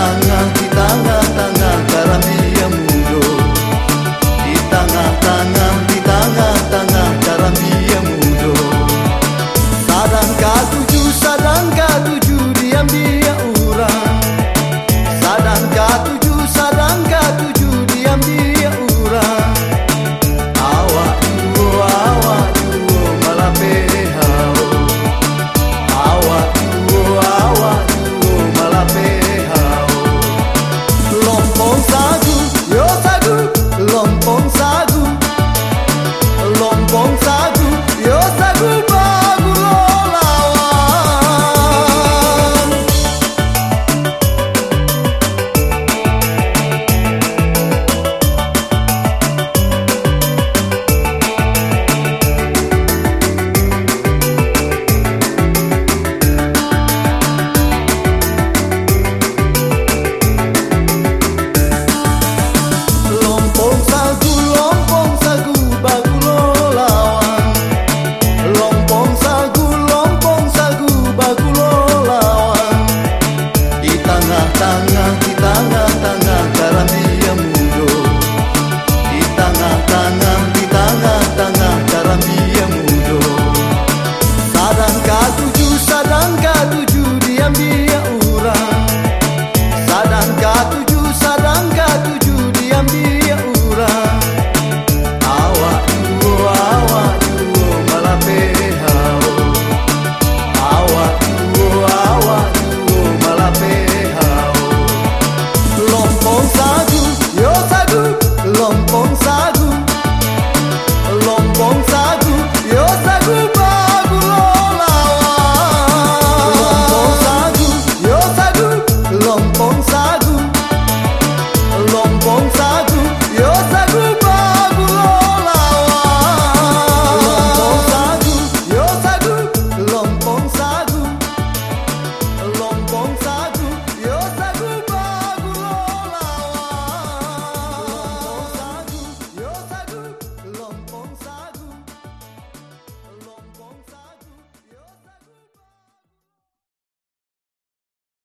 tangan di tangan tangan